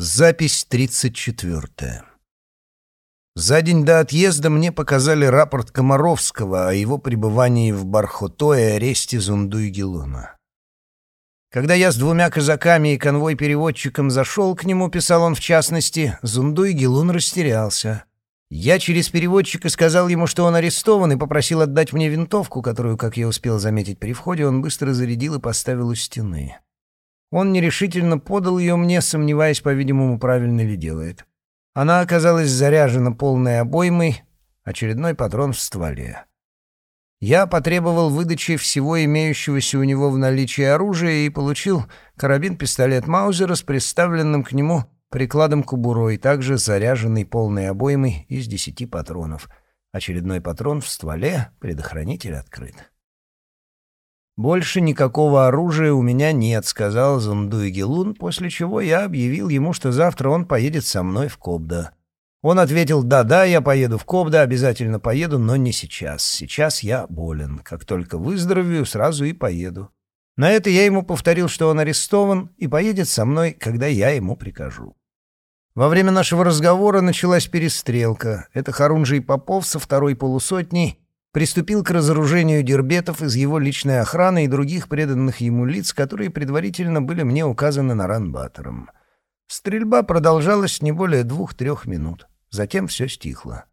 Запись 34. За день до отъезда мне показали рапорт Комаровского о его пребывании в Бархото и аресте Зундуй-Гелуна. Когда я с двумя казаками и конвой-переводчиком зашел к нему, писал он в частности, Зундуй-Гелун растерялся. Я через переводчика сказал ему, что он арестован, и попросил отдать мне винтовку, которую, как я успел заметить при входе, он быстро зарядил и поставил у стены. Он нерешительно подал ее мне, сомневаясь, по-видимому, правильно ли делает. Она оказалась заряжена полной обоймой, очередной патрон в стволе. Я потребовал выдачи всего имеющегося у него в наличии оружия и получил карабин-пистолет Маузера с приставленным к нему прикладом кобурой, также заряженный полной обоймой из десяти патронов. Очередной патрон в стволе, предохранитель открыт. «Больше никакого оружия у меня нет», — сказал Зундуй Гелун, после чего я объявил ему, что завтра он поедет со мной в Кобда. Он ответил, «Да-да, я поеду в Кобда, обязательно поеду, но не сейчас. Сейчас я болен. Как только выздоровею, сразу и поеду». На это я ему повторил, что он арестован и поедет со мной, когда я ему прикажу. Во время нашего разговора началась перестрелка. Это Харунжий Попов со второй полусотней приступил к разоружению дербетов из его личной охраны и других преданных ему лиц, которые предварительно были мне указаны на Ранбатором. Стрельба продолжалась не более двух-трех минут. Затем все стихло.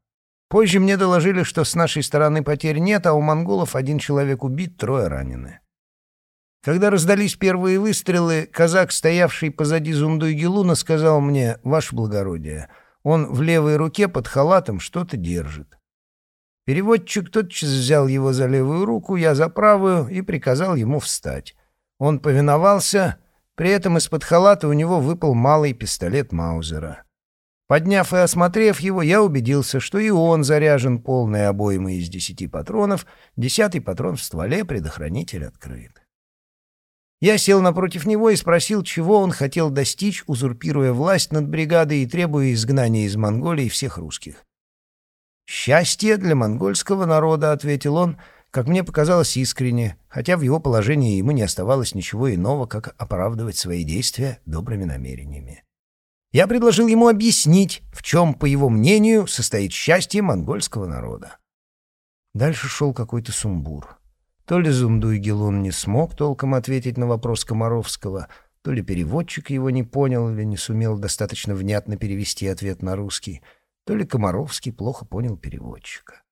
Позже мне доложили, что с нашей стороны потерь нет, а у монголов один человек убит, трое ранены. Когда раздались первые выстрелы, казак, стоявший позади Зундуйгелуна, сказал мне, «Ваше благородие, он в левой руке под халатом что-то держит». Переводчик тотчас взял его за левую руку, я за правую, и приказал ему встать. Он повиновался, при этом из-под халата у него выпал малый пистолет Маузера. Подняв и осмотрев его, я убедился, что и он заряжен полной обоймой из десяти патронов, десятый патрон в стволе, предохранитель открыт. Я сел напротив него и спросил, чего он хотел достичь, узурпируя власть над бригадой и требуя изгнания из Монголии всех русских. «Счастье для монгольского народа», — ответил он, как мне показалось искренне, хотя в его положении ему не оставалось ничего иного, как оправдывать свои действия добрыми намерениями. Я предложил ему объяснить, в чем, по его мнению, состоит счастье монгольского народа. Дальше шел какой-то сумбур. То ли Зумдуй Гелун не смог толком ответить на вопрос Комаровского, то ли переводчик его не понял или не сумел достаточно внятно перевести ответ на русский — то ли Комаровский плохо понял переводчика.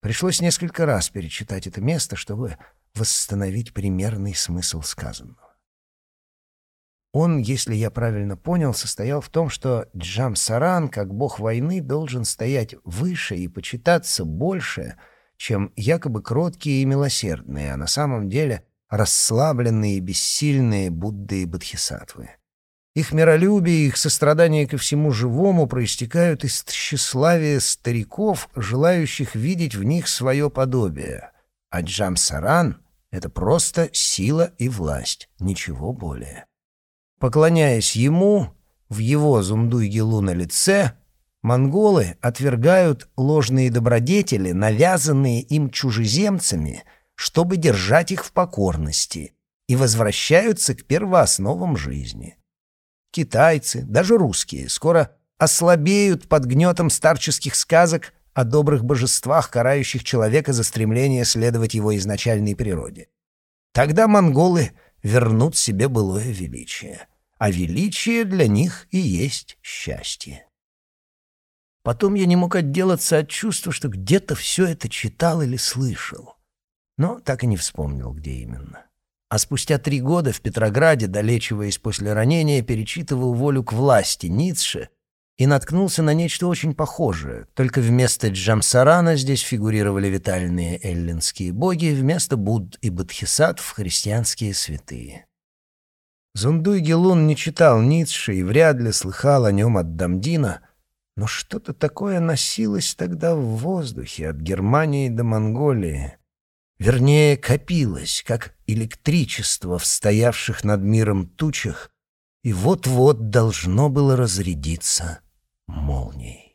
Пришлось несколько раз перечитать это место, чтобы восстановить примерный смысл сказанного. Он, если я правильно понял, состоял в том, что Джам-Саран, как бог войны, должен стоять выше и почитаться больше, чем якобы кроткие и милосердные, а на самом деле расслабленные и бессильные Будды и Бодхисаттвы. Их миролюбие их сострадание ко всему живому проистекают из тщеславия стариков, желающих видеть в них свое подобие. А Джам-Саран — это просто сила и власть, ничего более. Поклоняясь ему, в его Зундуй-Гелу на лице, монголы отвергают ложные добродетели, навязанные им чужеземцами, чтобы держать их в покорности, и возвращаются к первоосновам жизни китайцы, даже русские, скоро ослабеют под гнетом старческих сказок о добрых божествах, карающих человека за стремление следовать его изначальной природе. Тогда монголы вернут себе былое величие, а величие для них и есть счастье. Потом я не мог отделаться от чувства, что где-то все это читал или слышал, но так и не вспомнил, где именно а спустя три года в Петрограде, долечиваясь после ранения, перечитывал «Волю к власти» Ницше и наткнулся на нечто очень похожее, только вместо Джамсарана здесь фигурировали витальные эллинские боги, вместо Будд и Бодхисаттв — христианские святые. Зундуй Гелун не читал Ницше и вряд ли слыхал о нем от Дамдина, но что-то такое носилось тогда в воздухе от Германии до Монголии — Вернее, копилось, как электричество в стоявших над миром тучах, и вот-вот должно было разрядиться молнией.